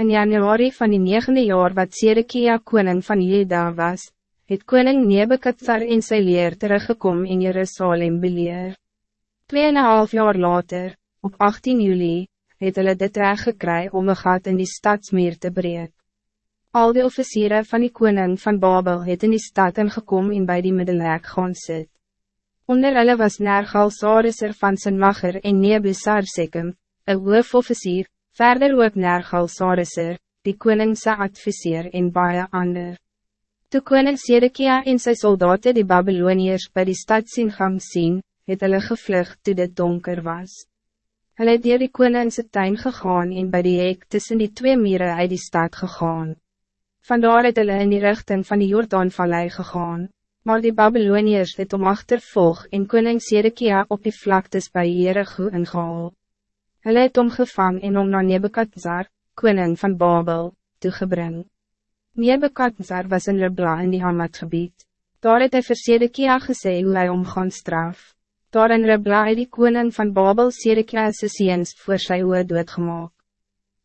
In januari van die negende jaar wat Sedekia koning van Juda was, het koning Nebekadzar in sy leer teruggekom in Jerusalem beleer. Tweeënhalf jaar later, op 18 juli, het hulle dit reg gekry om een gat in die stadsmeer te breek. Al die officieren van die koning van Babel het in die stad ingekom en bij die middelhek gaan sit. Onder hulle was Nergal Sariser van Sinmacher en Nebusar Sekum, een hoofofficier, verder ook Nergal Sariser, die koningse adviseer en baie ander. Toe koning Sedekia en sy soldaten die Babyloniërs bij die stad sien het hulle gevlug toe dit donker was. Hulle het dier die koningse tuin gegaan en bij die hek tussen die twee mieren uit die stad gegaan. Vandaar het hulle in die richting van die Jordaanvallei gegaan, maar die Babyloniërs het om achtervolg en koning Sedekia op die vlaktes by Jericho ingehaal. Hulle het omgevang en om na Nebekadzar, koning van Babel, toegebring. Nebekadzar was in Ribla in die Hamadgebied. Daar het hy vir Sedekia gesê hoe hy om gaan straf. Daar in Ribla het die koning van Babel Sedekia sy seens voor sy oor doodgemaak.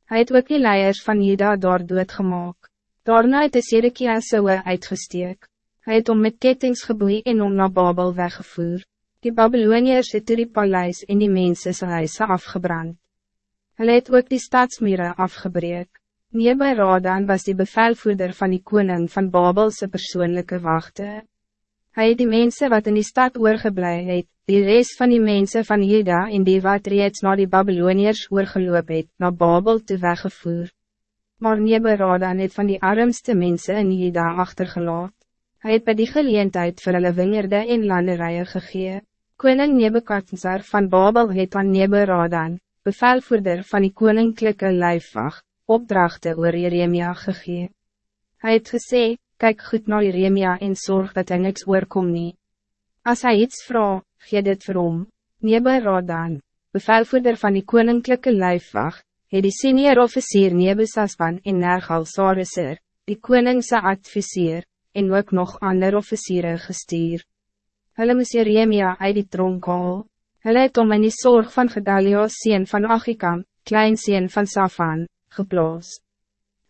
Hy het ook die leiers van Juda daar doodgemaak. Daarna het de Sedekia soe uitgesteek. Hij het om met kettings geboeid en om naar Babel weggevoer. Die Babyloniërs het die paleis en die mense sy huise afgebrand. Hulle het ook die stadsmere afgebreek. Neerby Radan was die bevelvoerder van die koning van Babelse persoonlijke wachten. Hij het die mensen wat in die stad oorgeblij het, die rest van die mensen van Juda en die wat reeds na die Babyloniërs oorgeloop het, na Babel te weggevoer maar Neberadan het van die armste mensen in Jeda achtergelaat. Hij het bij die geleentheid vir hulle wingerde en landerijen gegee. Koning Nebekadzar van Babel het aan Neberadan, bevelvoerder van die koninklijke lijfwacht, opdrachten oor Jeremia gegee. Hij het gesê, kijk goed naar Jeremia en zorg dat hij niks oorkom nie. As hy iets vraag, gee dit vir hom. Neberadan, bevelvoerder van die koninklijke lijfwacht, het die senior officier Nebusaspan en Nergal Sariser, die koningse adviseer, en ook nog ander officieren gestuur. Hulle moes Jeremia uit die tronk haal. Hulle het om in die zorg van Gedalia sien van Achikam, klein sien van Safan, geplaas.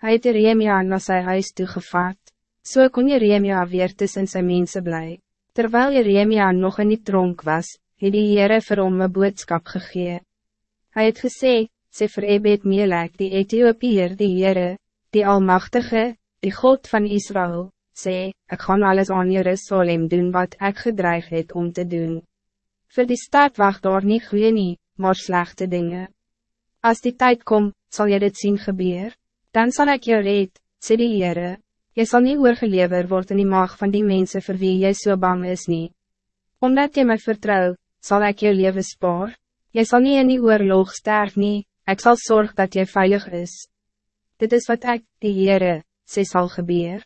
Hij het Jeremia na sy huis toegevat. So kon Jeremia weer tussen sy mense bly. Terwijl Jeremia nog in die tronk was, het die Heere vir hom een boodskap gegee. Hij het gesê, sê vir Ebed Melek die Ethiopiër die Heere, die Almachtige, die God van Israël, sê, ik gaan alles aan Jerusalem doen wat ik gedreig het om te doen. Voor die stad wacht daar niet goeie nie, maar slechte dingen. Als die tijd komt, zal je dit zien gebeuren. Dan zal ik je red, sê die Heere, jy sal nie oorgelever word in die mag van die mensen voor wie jy so bang is nie. Omdat je mij vertrouw, zal ik je leven spaar. Jy sal nie in die oorlog sterf nie, Ik zal zorgen dat jij veilig is. Dit is wat ik, die Heere, sê sal gebeur.